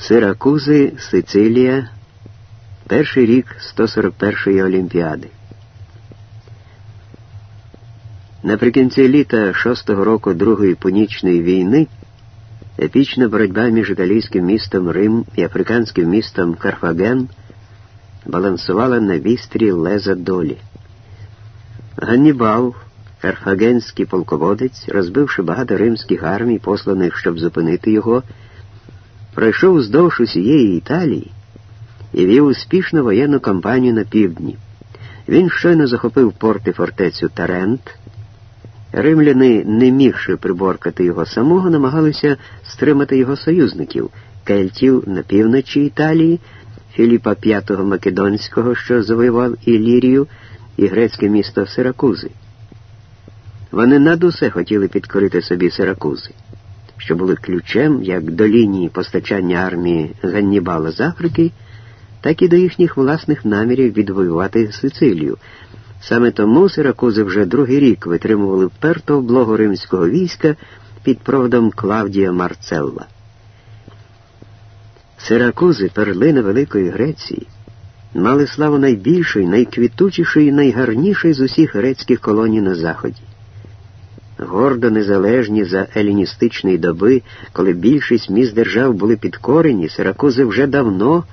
Сиракузи, Сицилія, перший рік 141-ї Олімпіади. Наприкінці літа шостого року Другої Пунічної війни епічна боротьба між італійським містом Рим і африканським містом Карфаген балансувала на вістрі леза долі. Ганнібал, карфагенський полководець, розбивши багато римських армій, посланих, щоб зупинити його, пройшов вздовж усієї Італії і вів успішну воєнну кампанію на півдні. Він щойно захопив порт і фортецю Тарент. Римляни, не мігши приборкати його самого, намагалися стримати його союзників кельтів на півночі Італії, Філіпа V Македонського, що завоював Ілірію, і грецьке місто Сиракузи. Вони над усе хотіли підкорити собі Сиракузи, що були ключем як до лінії постачання армії Ганнібала з Африки, так і до їхніх власних намірів відвоювати Сицилію. Саме тому Сиракузи вже другий рік витримували вперто облогу римського війська під проводом Клавдія Марцелла. Сиракузи, перлина Великої Греції, мали славу найбільшої, найквітучішої, і найгарнішої з усіх грецьких колоній на Заході. Гордо незалежні за еліністичної доби, коли більшість міст держав були підкорені, Сиракузи вже давно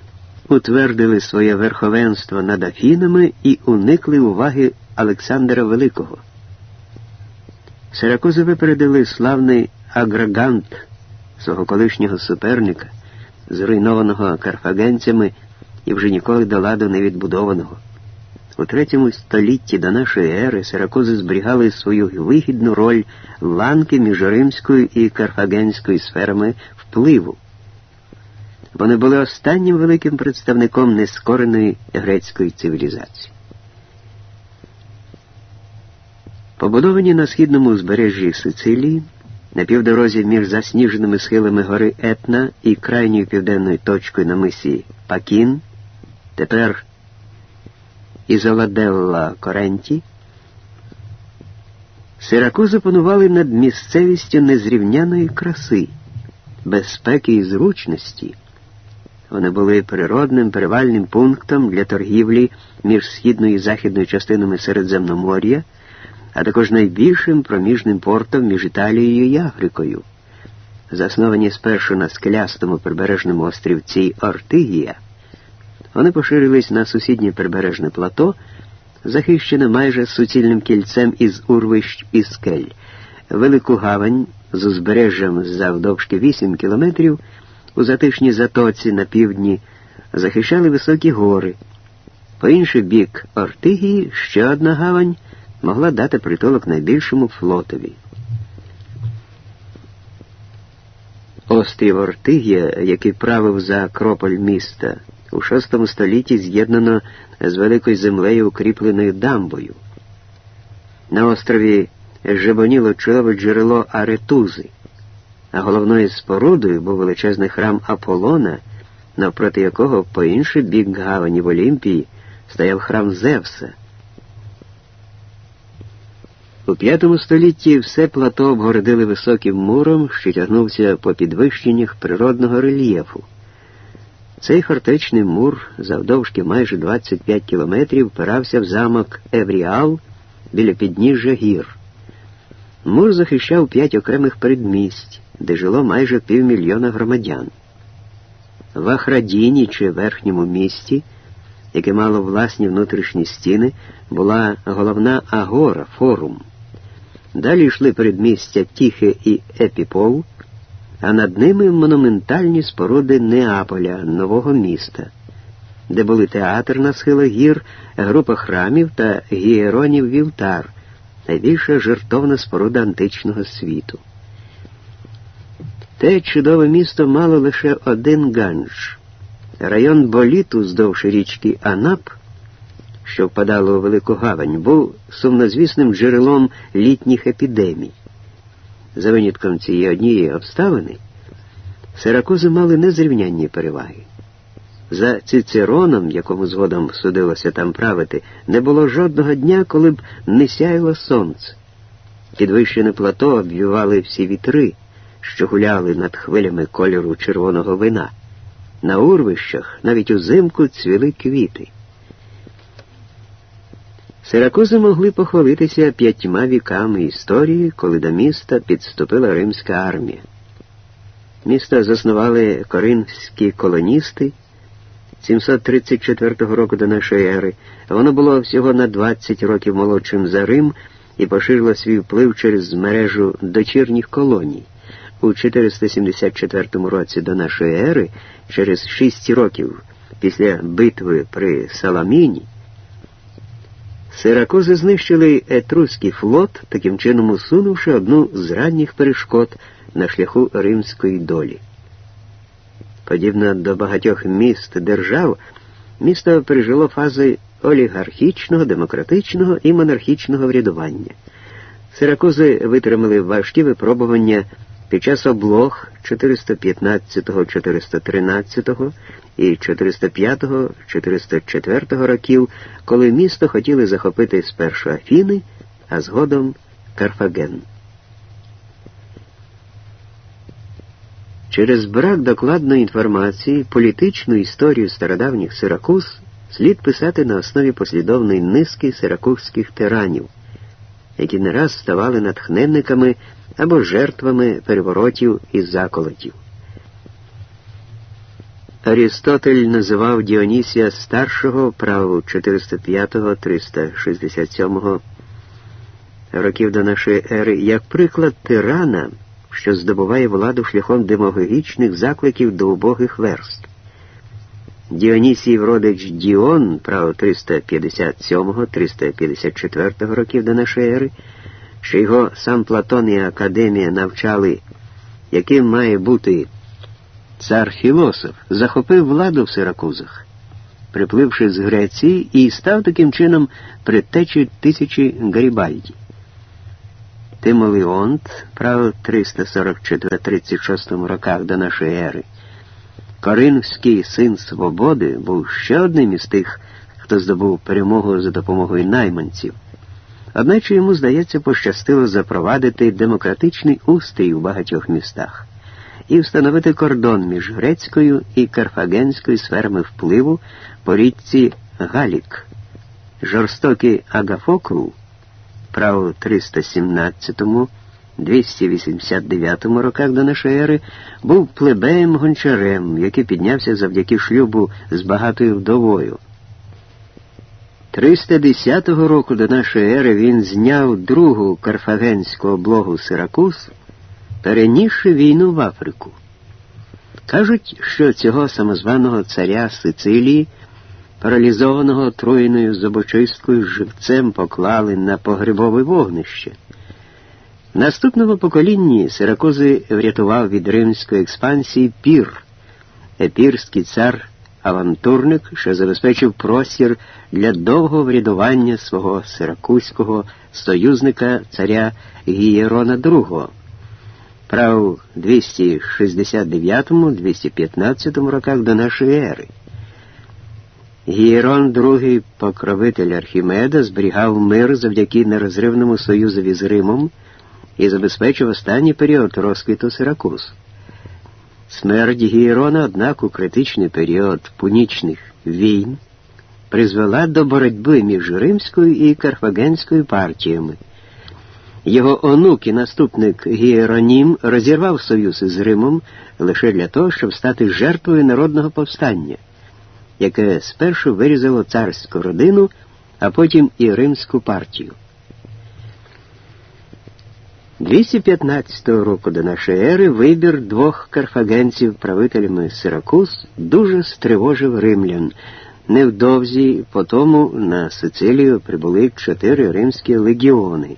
утвердили своє верховенство над Афінами і уникли уваги Олександра Великого. Сиракузи випередили славний аграгант свого колишнього суперника, зруйнованого карфагенцями і вже ніколи до ладу не відбудованого. У третьому столітті до нашої ери Сиракузи зберігали свою вигідну роль ланки між римською і карфагенською сферами впливу. Вони були останнім великим представником нескореної грецької цивілізації. Побудовані на східному узбережжі Сицилії, на півдорозі між засніженими схилами гори Етна і крайньою південною точкою на мисі Пакін, тепер Ізоладелла Коренті, Сиракузи панували над місцевістю незрівняної краси, безпеки і зручності. Вони були природним перевальним пунктом для торгівлі між східною і західною частинами Середземномор'я, а також найбільшим проміжним портом між Італією і Африкою. Засновані спершу на скелястому прибережному острівці Ортигія, вони поширились на сусіднє прибережне плато, захищене майже суцільним кільцем із урвищ і скель, велику гавань з узбережжям завдовжки 8 кілометрів у затишній затоці на півдні захищали високі гори. По інший бік Ортигії ще одна гавань могла дати притулок найбільшому флотові. Острів Ортигія, який правив за Акрополь міста, у VI столітті з'єднано з великою землею укріпленою дамбою. На острові жебоніло чудове джерело Аретузи а головною спорудою був величезний храм Аполлона, навпроти якого по інший бік гавані в Олімпії стояв храм Зевса. У п'ятому столітті все плато обгородили високим муром, що тягнувся по підвищеннях природного рельєфу. Цей фортечний мур, завдовжки майже 25 кілометрів, впирався в замок Евріал біля підніжжя гір. Мур захищав п'ять окремих передмість, де жило майже півмільйона громадян. В Ахрадіні чи верхньому місті, яке мало власні внутрішні стіни, була головна агора, форум. Далі йшли передмістя Тіхе і Епіполи, а над ними монументальні споруди Неаполя, нового міста, де були театр на схилах гір, група храмів та гієронів вівтар, найбільша жертовна споруда античного світу. Те чудове місто мало лише один гандж. Район боліту здовж річки Анап, що впадало у Велику Гавань, був сумнозвісним джерелом літніх епідемій. За винятком цієї однієї обставини, Сиракузи мали незрівнянні переваги. За Цицероном, якому згодом судилося там правити, не було жодного дня, коли б не сяяло сонце. Підвищене плато обвівали всі вітри що гуляли над хвилями кольору червоного вина. На урвищах навіть узимку цвіли квіти. Сиракузи могли похвалитися п'ятьма віками історії, коли до міста підступила римська армія. Місто заснували коринфські колоністи 734 року до нашої ери. Воно було всього на 20 років молодшим за Рим і поширило свій вплив через мережу дочірніх колоній. У 474 році до нашої ери, через 6 років після битви при Саламіні, Сиракузи знищили етруський флот, таким чином усунувши одну з ранніх перешкод на шляху римської долі. Подібно до багатьох міст держав, місто пережило фази олігархічного, демократичного і монархічного врядування. Сиракузи витримали важкі випробування під час облог 415-413 і 405-404 років, коли місто хотіли захопити спершу Афіни, а згодом Карфаген. Через брак докладної інформації політичну історію стародавніх Сиракуз слід писати на основі послідовної низки сиракузьких тиранів, які не раз ставали натхненниками або жертвами переворотів і заколотів. Арістотель називав Діонісія старшого праву 405-367 років до нашої ери як приклад тирана, що здобуває владу шляхом демагогічних закликів до убогих верств. Діонісій родич Діон, право 357-354 років до нашої ери, що його сам Платон і Академія навчали, яким має бути цар філософ, захопив владу в Сиракузах, припливши з Греції і став таким чином предтечі тисячі Гарібальді. Тимоліонт, право 344-36 роках до нашої ери, Коринфський син Свободи був ще одним із тих, хто здобув перемогу за допомогою найманців. Одначе йому, здається, пощастило запровадити демократичний устрій у багатьох містах і встановити кордон між грецькою і карфагенською сферами впливу по річці Галік. Жорстокий Агафокл, право 317 289 роках до нашої ери був плебеєм гончарем, який піднявся завдяки шлюбу з багатою вдовою. 310 року до нашої ери він зняв другу карфагенську облогу Сиракуз, перенісши війну в Африку. Кажуть, що цього самозваного царя Сицилії, паралізованого отруєною зубочисткою живцем поклали на погребове вогнище. Наступного поколінні Сиракузи врятував від римської експансії пір, епірський цар авантурник, що забезпечив простір для довгого врядування свого сиракузького союзника царя Гієрона II. Прав 269-215 роках до нашої ери. Гієрон II, покровитель Архімеда, зберігав мир завдяки нерозривному союзові з Римом і забезпечив останній період розквіту Сиракуз. Смерть Гієрона, однак, у критичний період пунічних війн призвела до боротьби між римською і карфагенською партіями. Його онук і наступник Гієронім розірвав союз із Римом лише для того, щоб стати жертвою народного повстання, яке спершу вирізало царську родину, а потім і римську партію. 215 року до нашої ери вибір двох карфагенців правителями Сиракуз дуже стривожив римлян. Невдовзі по тому на Сицилію прибули чотири римські легіони.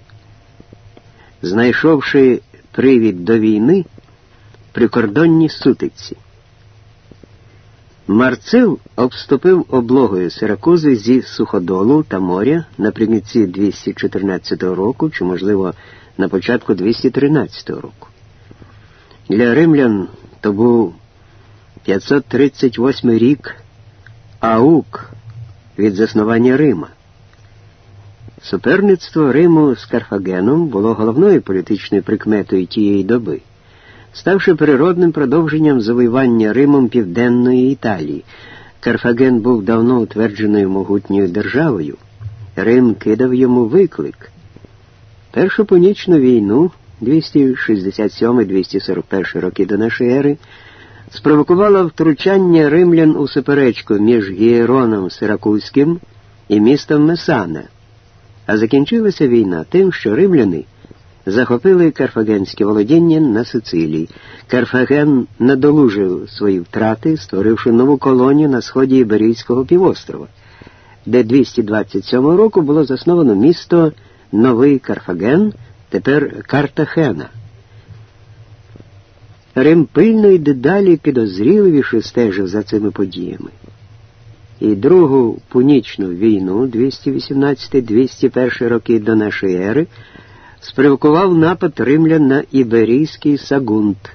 Знайшовши привід до війни, прикордонні сутиці. Марцил обступив облогою Сиракузи зі суходолу та моря наприкінці 214 року, чи, можливо, на початку 213 року. Для римлян то був 538 рік аук від заснування Рима. Суперництво Риму з Карфагеном було головною політичною прикметою тієї доби. ставши природним продовженням завоювання Римом Південної Італії. Карфаген був давно утвердженою могутньою державою. Рим кидав йому виклик. Першу понічну війну 267-241 роки до нашої ери спровокувала втручання римлян у суперечку між Гієроном Сиракузьким і містом Месана, а закінчилася війна тим, що римляни захопили карфагенське володіння на Сицилії. Карфаген надолужив свої втрати, створивши нову колонію на сході Іберійського півострова, де 227 року було засновано місто Новий Карфаген, тепер Картахена. Рим пильно і дедалі підозріливіше стежив за цими подіями. І Другу пунічну війну 218-201 роки до нашої ери спровокував напад римлян на Іберійський Сагунт,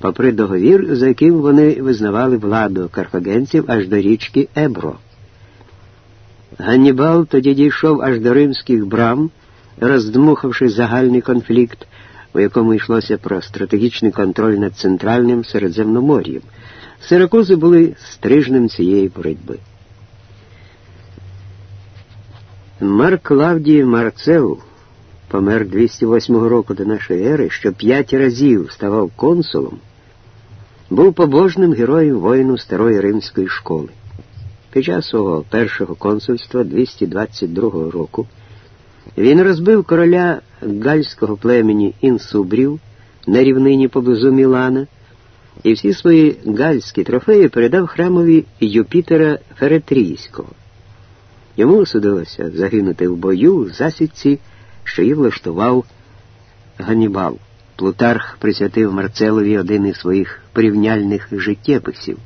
попри договір, за яким вони визнавали владу карфагенців аж до річки Ебро. Ганнібал тоді дійшов аж до римських брам, роздмухавши загальний конфлікт, у якому йшлося про стратегічний контроль над центральним Середземномор'ям. Сиракузи були стрижнем цієї боротьби. Марк Клавдій Марцел помер 208 року до нашої ери, що п'ять разів ставав консулом, був побожним героєм воїну старої римської школи. Під час свого першого консульства 222 року він розбив короля гальського племені інсубрів на рівнині поблизу Мілана і всі свої гальські трофеї передав храмові Юпітера Феретрійського. Йому судилося загинути в бою в засідці що її влаштував Ганібал. Плутарх присвятив Марцелові один із своїх порівняльних життєписів.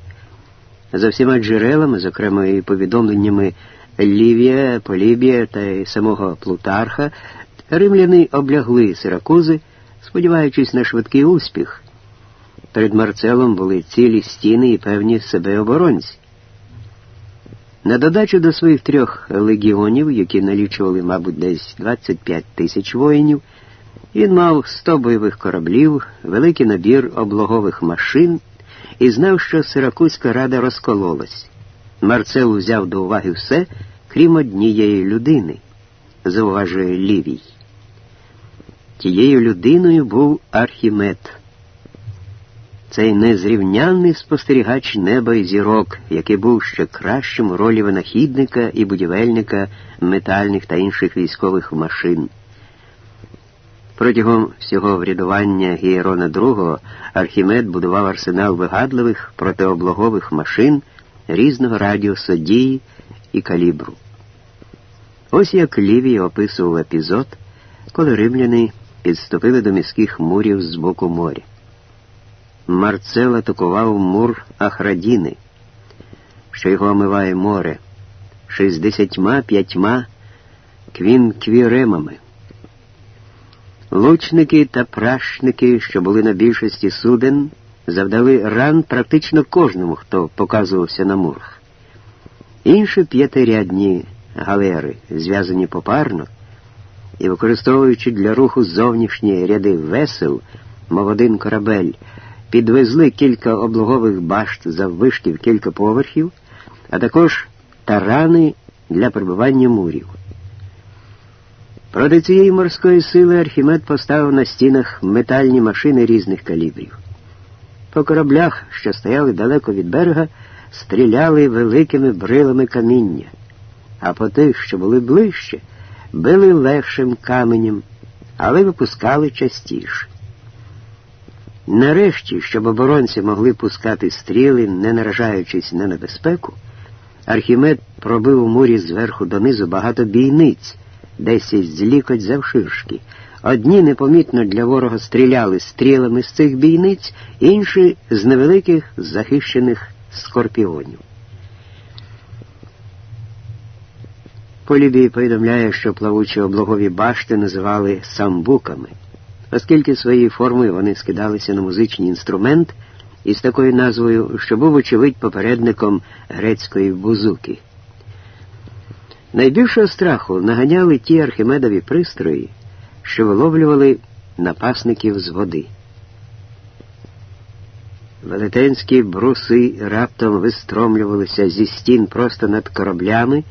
За всіма джерелами, зокрема і повідомленнями Лівія, Полібія та й самого Плутарха, римляни облягли Сиракузи, сподіваючись на швидкий успіх. Перед Марцелом були цілі стіни і певні себе оборонці. На додачу до своїх трьох легіонів, які налічували, мабуть, десь 25 тисяч воїнів, він мав 100 бойових кораблів, великий набір облогових машин і знав, що Сиракузька рада розкололась. Марцел взяв до уваги все, крім однієї людини, зауважує Лівій. Тією людиною був Архімед цей незрівнянний спостерігач неба і зірок, який був ще кращим у ролі винахідника і будівельника метальних та інших військових машин. Протягом всього врядування Гієрона II Архімед будував арсенал вигадливих протиоблогових машин різного радіусу дії і калібру. Ось як Лівій описував епізод, коли римляни підступили до міських мурів з боку моря. Марцел атакував мур Ахрадіни, що його омиває море, шістдесятьма п'ятьма квінквіремами. Лучники та пращники, що були на більшості суден, завдали ран практично кожному, хто показувався на мурах. Інші п'ятирядні галери, зв'язані попарно і використовуючи для руху зовнішні ряди весел, мов один корабель підвезли кілька облогових башт заввишки в кілька поверхів, а також тарани для прибивання мурів. Проти цієї морської сили Архімед поставив на стінах метальні машини різних калібрів. По кораблях, що стояли далеко від берега, стріляли великими брилами каміння, а по тих, що були ближче, били легшим каменем, але випускали частіше. Нарешті, щоб оборонці могли пускати стріли, не наражаючись на небезпеку, Архімед пробив у мурі зверху донизу багато бійниць, десять з лікоть завширшки. Одні непомітно для ворога стріляли стрілами з цих бійниць, інші з невеликих захищених скорпіонів. Полібій повідомляє, що плавучі облогові башти називали самбуками оскільки своєю формою вони скидалися на музичний інструмент із такою назвою, що був, очевидь, попередником грецької бузуки. Найбільшого страху наганяли ті архімедові пристрої, що виловлювали напасників з води. Велетенські бруси раптом вистромлювалися зі стін просто над кораблями,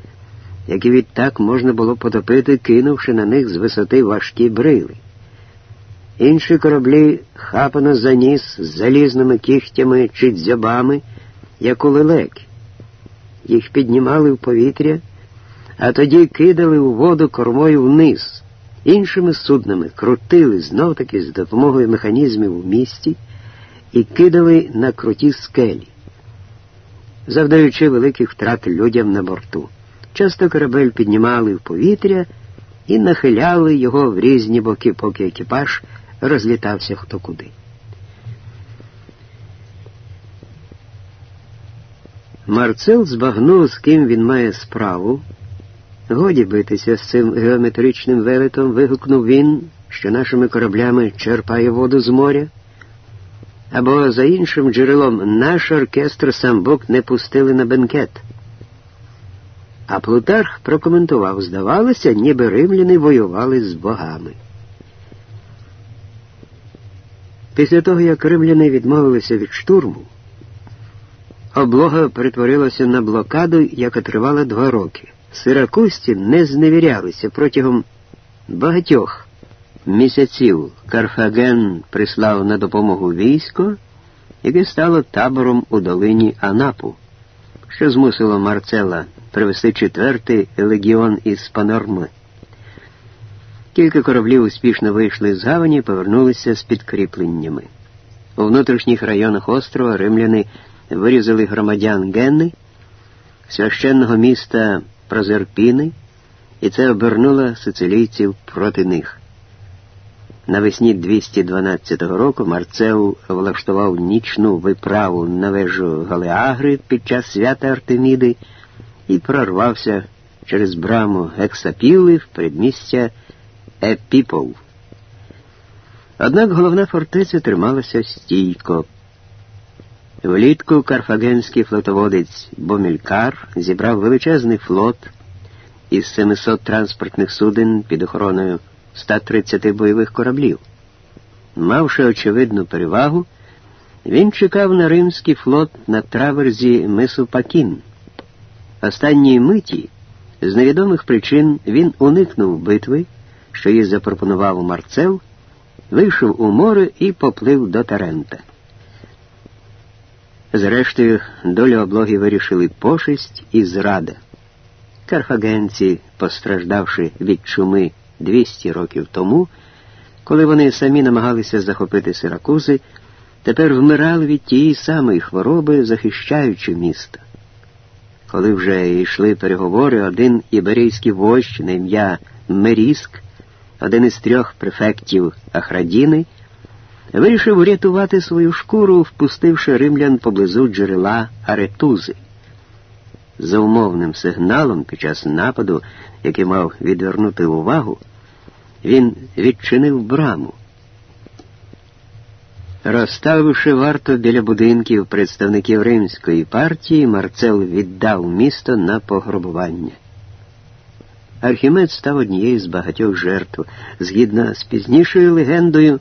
які відтак можна було потопити, кинувши на них з висоти важкі брили. Інші кораблі хапано за ніс з залізними кігтями чи дзьобами, як у лелеки. Їх піднімали в повітря, а тоді кидали у воду кормою вниз. Іншими суднами крутили знов таки з допомогою механізмів в місті і кидали на круті скелі, завдаючи великих втрат людям на борту. Часто корабель піднімали в повітря і нахиляли його в різні боки, поки екіпаж розлітався хто куди. Марцел збагнув, з ким він має справу. Годі битися з цим геометричним велетом, вигукнув він, що нашими кораблями черпає воду з моря. Або за іншим джерелом наш оркестр самбок не пустили на бенкет. А Плутарх прокоментував, здавалося, ніби римляни воювали з богами. Після того, як римляни відмовилися від штурму, облога перетворилася на блокаду, яка тривала два роки. Сиракусті не зневірялися протягом багатьох місяців. Карфаген прислав на допомогу військо, яке стало табором у долині Анапу, що змусило Марцела привести четвертий легіон із Панорми. Кілька кораблів успішно вийшли з гавані і повернулися з підкріпленнями. У внутрішніх районах острова римляни вирізали громадян Генни, священного міста Прозерпіни, і це обернуло сицилійців проти них. Навесні 212 року Марцеу влаштував нічну виправу на вежу Галеагри під час свята Артеміди і прорвався через браму Гексапіли в передмістя Епіпов. Однак головна фортеця трималася стійко. Влітку карфагенський флотоводець Бомількар зібрав величезний флот із 700 транспортних суден під охороною 130 бойових кораблів. Мавши очевидну перевагу, він чекав на римський флот на траверзі мису Пакін. Останньої миті, з невідомих причин, він уникнув битви, що їй запропонував Марцел, вийшов у море і поплив до Тарента. Зрештою, долю облоги вирішили пошесть і зрада. Карфагенці, постраждавши від чуми 200 років тому, коли вони самі намагалися захопити Сиракузи, тепер вмирали від тієї самої хвороби, захищаючи місто. Коли вже йшли переговори, один іберійський вождь на ім'я Меріск, один із трьох префектів Ахрадіни, вирішив урятувати свою шкуру, впустивши римлян поблизу джерела Аретузи. За умовним сигналом під час нападу, який мав відвернути увагу, він відчинив браму. Розставивши варто біля будинків представників римської партії, Марцел віддав місто на пограбування. Архімед став однією з багатьох жертв. Згідно з пізнішою легендою,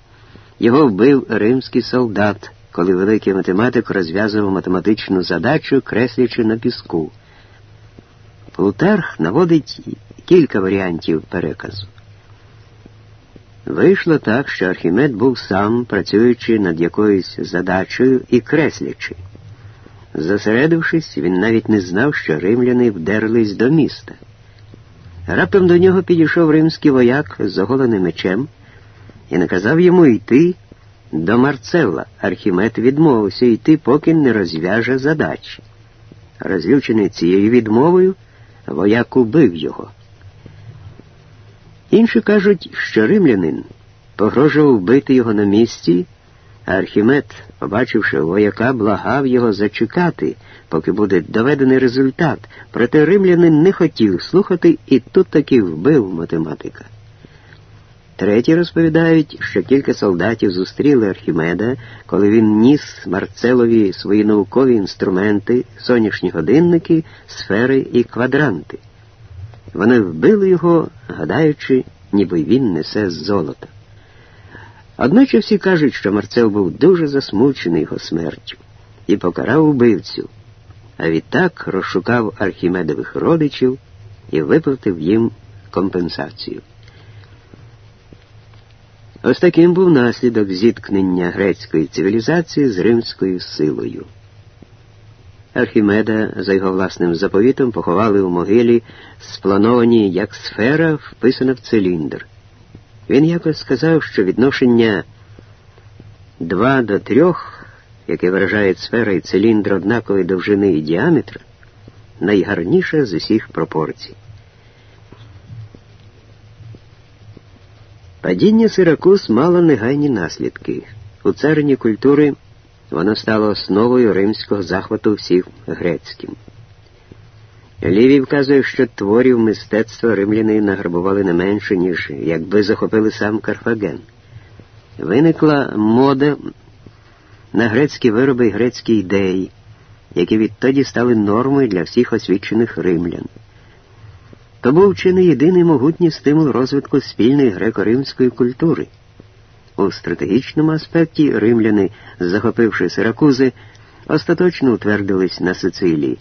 його вбив римський солдат, коли великий математик розв'язував математичну задачу, креслячи на піску. Плутарх наводить кілька варіантів переказу. Вийшло так, що Архімед був сам, працюючи над якоюсь задачею і креслячи. Зосередившись, він навіть не знав, що римляни вдерлись до міста. Раптом до нього підійшов римський вояк з оголеним мечем і наказав йому йти до Марцелла. Архімед відмовився йти, поки не розв'яже задачі. Розлючений цією відмовою, вояк убив його. Інші кажуть, що римлянин погрожував вбити його на місці, Архімед, побачивши вояка, благав його зачекати, поки буде доведений результат. Проте римлянин не хотів слухати і тут таки вбив математика. Треті розповідають, що кілька солдатів зустріли Архімеда, коли він ніс Марцелові свої наукові інструменти, сонячні годинники, сфери і квадранти. Вони вбили його, гадаючи, ніби він несе золото. Одначе всі кажуть, що Марцел був дуже засмучений його смертю і покарав убивцю, а відтак розшукав архімедових родичів і виплатив їм компенсацію. Ось таким був наслідок зіткнення грецької цивілізації з римською силою. Архімеда, за його власним заповітом, поховали у могилі, сплановані як сфера, вписана в циліндр. Він якось сказав, що відношення 2 до 3, яке виражає сфера і циліндр однакової довжини і діаметра, найгарніше з усіх пропорцій. Падіння Сиракуз мало негайні наслідки. У царині культури воно стало основою римського захвату всіх грецьким. Лівій вказує, що творів мистецтва римляни награбували не менше, ніж якби захопили сам Карфаген. Виникла мода на грецькі вироби і грецькі ідеї, які відтоді стали нормою для всіх освічених римлян. То був чи не єдиний могутній стимул розвитку спільної греко-римської культури. У стратегічному аспекті римляни, захопивши Сиракузи, остаточно утвердились на Сицилії.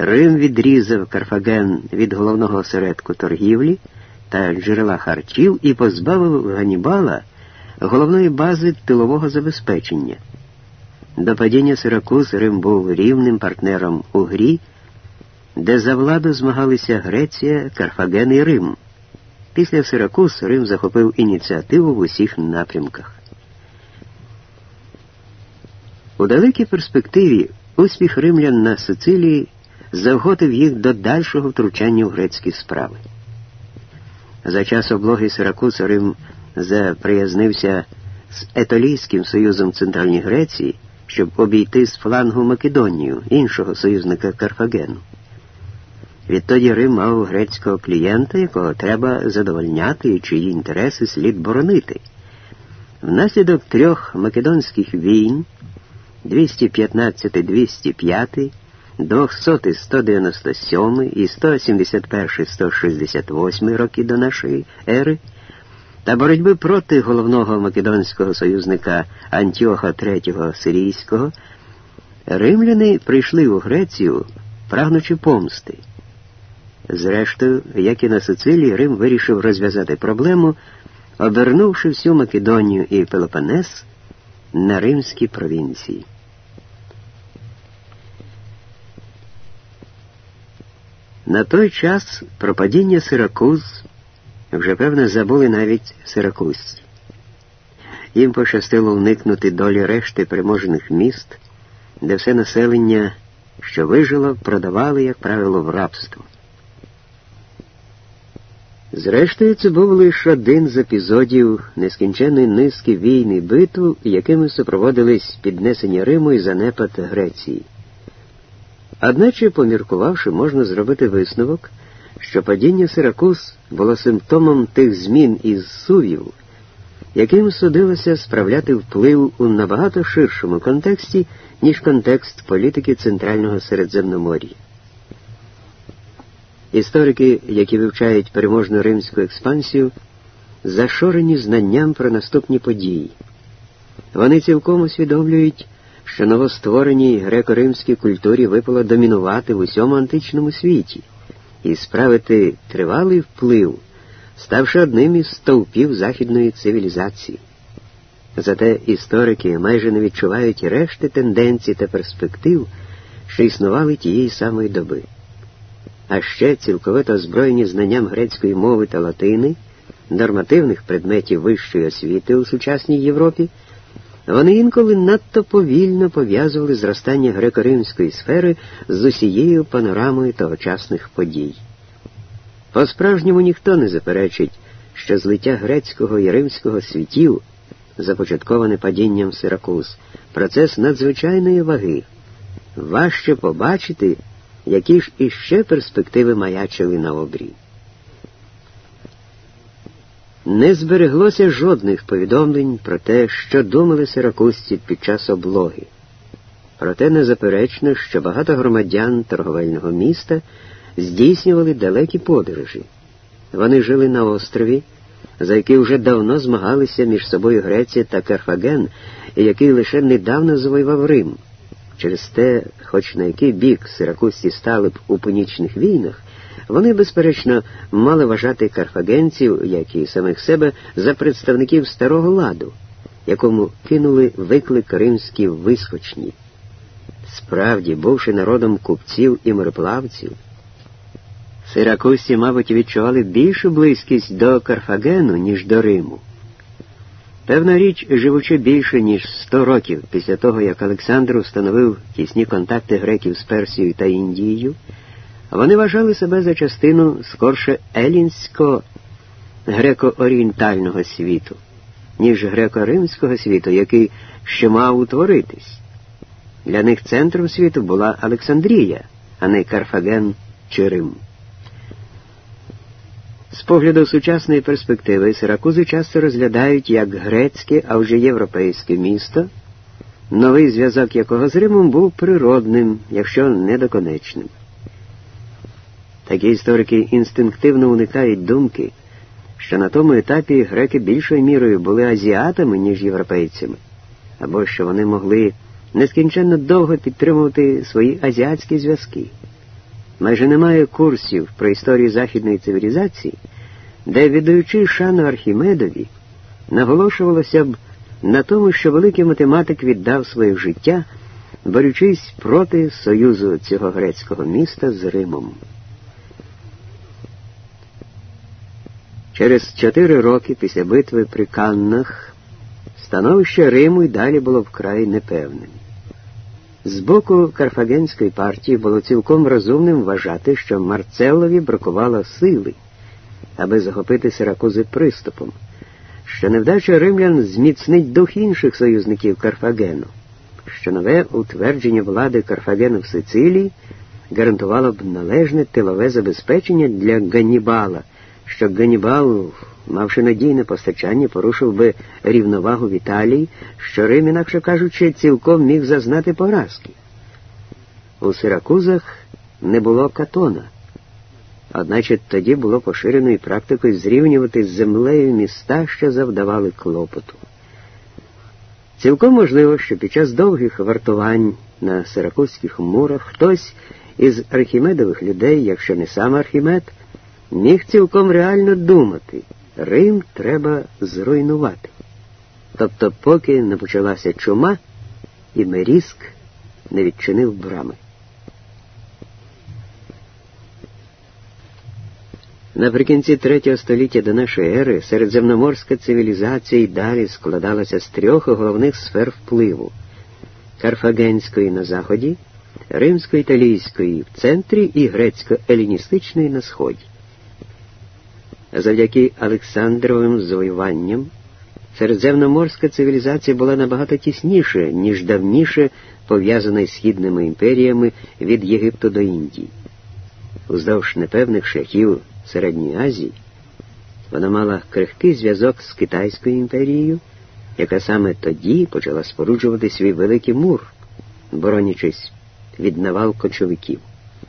Рим відрізав Карфаген від головного осередку торгівлі та джерела харчів і позбавив Ганібала головної бази тилового забезпечення. До падіння Сиракуз Рим був рівним партнером у грі, де за владу змагалися Греція, Карфаген і Рим. Після Сиракуз Рим захопив ініціативу в усіх напрямках. У далекій перспективі успіх римлян на Сицилії завготив їх до дальшого втручання в грецькі справи. За час облоги Сиракуз Рим заприязнився з Етолійським союзом Центральній Греції, щоб обійти з флангу Македонію, іншого союзника Карфагену. Відтоді Рим мав грецького клієнта, якого треба задовольняти і чиї інтереси слід боронити. Внаслідок трьох македонських війн 215-205, 200 197 і 171-168 роки до нашої ери та боротьби проти головного македонського союзника Антіоха III Сирійського, римляни прийшли у Грецію, прагнучи помсти. Зрештою, як і на Сицилії, Рим вирішив розв'язати проблему, обернувши всю Македонію і Пелопонес на римські провінції. На той час про падіння Сиракуз вже, певно, забули навіть сиракузці. Їм пощастило уникнути долі решти переможених міст, де все населення, що вижило, продавали, як правило, в рабство. Зрештою, це був лише один з епізодів нескінченної низки війн і битв, якими супроводились піднесення Риму і занепад Греції. Одначе, поміркувавши, можна зробити висновок, що падіння Сиракуз було симптомом тих змін із сувів, яким судилося справляти вплив у набагато ширшому контексті, ніж контекст політики Центрального Середземномор'я. Історики, які вивчають переможну римську експансію, зашорені знанням про наступні події. Вони цілком усвідомлюють, що новоствореній греко-римській культурі випало домінувати в усьому античному світі і справити тривалий вплив, ставши одним із стовпів західної цивілізації. Зате історики майже не відчувають решти тенденцій та перспектив, що існували тієї самої доби а ще цілковито озброєні знанням грецької мови та латини, нормативних предметів вищої освіти у сучасній Європі, вони інколи надто повільно пов'язували зростання греко-римської сфери з усією панорамою тогочасних подій. По справжньому ніхто не заперечить, що злиття грецького і римського світів, започатковане падінням Сиракуз, процес надзвичайної ваги. Важче побачити, які ж іще перспективи маячили на обрі. Не збереглося жодних повідомлень про те, що думали сиракузці під час облоги. Проте незаперечно, що багато громадян торговельного міста здійснювали далекі подорожі. Вони жили на острові, за який вже давно змагалися між собою Греція та Карфаген, і який лише недавно завоював Рим. Через те, хоч на який бік сиракусці стали б у панічних війнах, вони, безперечно, мали вважати карфагенців, як і самих себе, за представників старого ладу, якому кинули виклик римські вискочні. Справді, бувши народом купців і мореплавців, сиракусці, мабуть, відчували більшу близькість до Карфагену, ніж до Риму. Певна річ, живучи більше, ніж сто років після того, як Олександр установив тісні контакти греків з Персією та Індією, вони вважали себе за частину скорше елінського греко-орієнтального світу, ніж греко-римського світу, який ще мав утворитись. Для них центром світу була Олександрія, а не Карфаген чи Рим. З погляду сучасної перспективи Сиракузи часто розглядають як грецьке, а вже європейське місто, новий зв'язок якого з Римом був природним, якщо не доконечним. Такі історики інстинктивно уникають думки, що на тому етапі греки більшою мірою були азіатами, ніж європейцями, або що вони могли нескінченно довго підтримувати свої азіатські зв'язки. Майже немає курсів про історію західної цивілізації, де, віддаючи шану Архімедові, наголошувалося б на тому, що великий математик віддав своє життя, борючись проти союзу цього грецького міста з Римом. Через чотири роки після битви при Каннах становище Риму й далі було вкрай непевним. З боку Карфагенської партії було цілком розумним вважати, що Марцеллові бракувало сили, аби захопити Сиракузи приступом, що невдача римлян зміцнить дух інших союзників Карфагену, що нове утвердження влади Карфагену в Сицилії гарантувало б належне тилове забезпечення для Ганнібала, що Ганнібал мавши надійне постачання, порушив би рівновагу в Італії, що Рим, інакше кажучи, цілком міг зазнати поразки. У Сиракузах не було катона, одначе тоді було поширеною практикою зрівнювати з землею міста, що завдавали клопоту. Цілком можливо, що під час довгих вартувань на сиракузьких мурах хтось із архімедових людей, якщо не сам Архімед, міг цілком реально думати. Рим треба зруйнувати. Тобто, поки не почалася чума, і Меріск не відчинив брами. Наприкінці третього століття до нашої ери середземноморська цивілізація й далі складалася з трьох головних сфер впливу карфагенської на заході, римсько-італійської в центрі і грецько-еліністичної на сході. Завдяки Олександровим завоюванням середземноморська цивілізація була набагато тісніше, ніж давніше пов'язана з східними імперіями від Єгипту до Індії. Уздовж непевних шляхів Середньої Азії вона мала крихкий зв'язок з Китайською імперією, яка саме тоді почала споруджувати свій великий мур, боронячись від навал кочовиків.